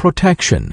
protection.